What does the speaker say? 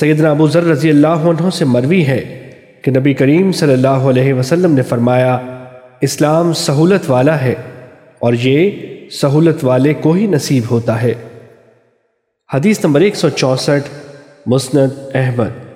سیدنا ابو ذر رضی اللہ عنہ سے مروی ہے کہ نبی کریم صلی اللہ علیہ وسلم نے فرمایا، اسلام سہولت والا ہے اور یہ سہولت والے کو ہی نصیب ہوتا ہے۔ حدیث نمبر 164 مسند احمد۔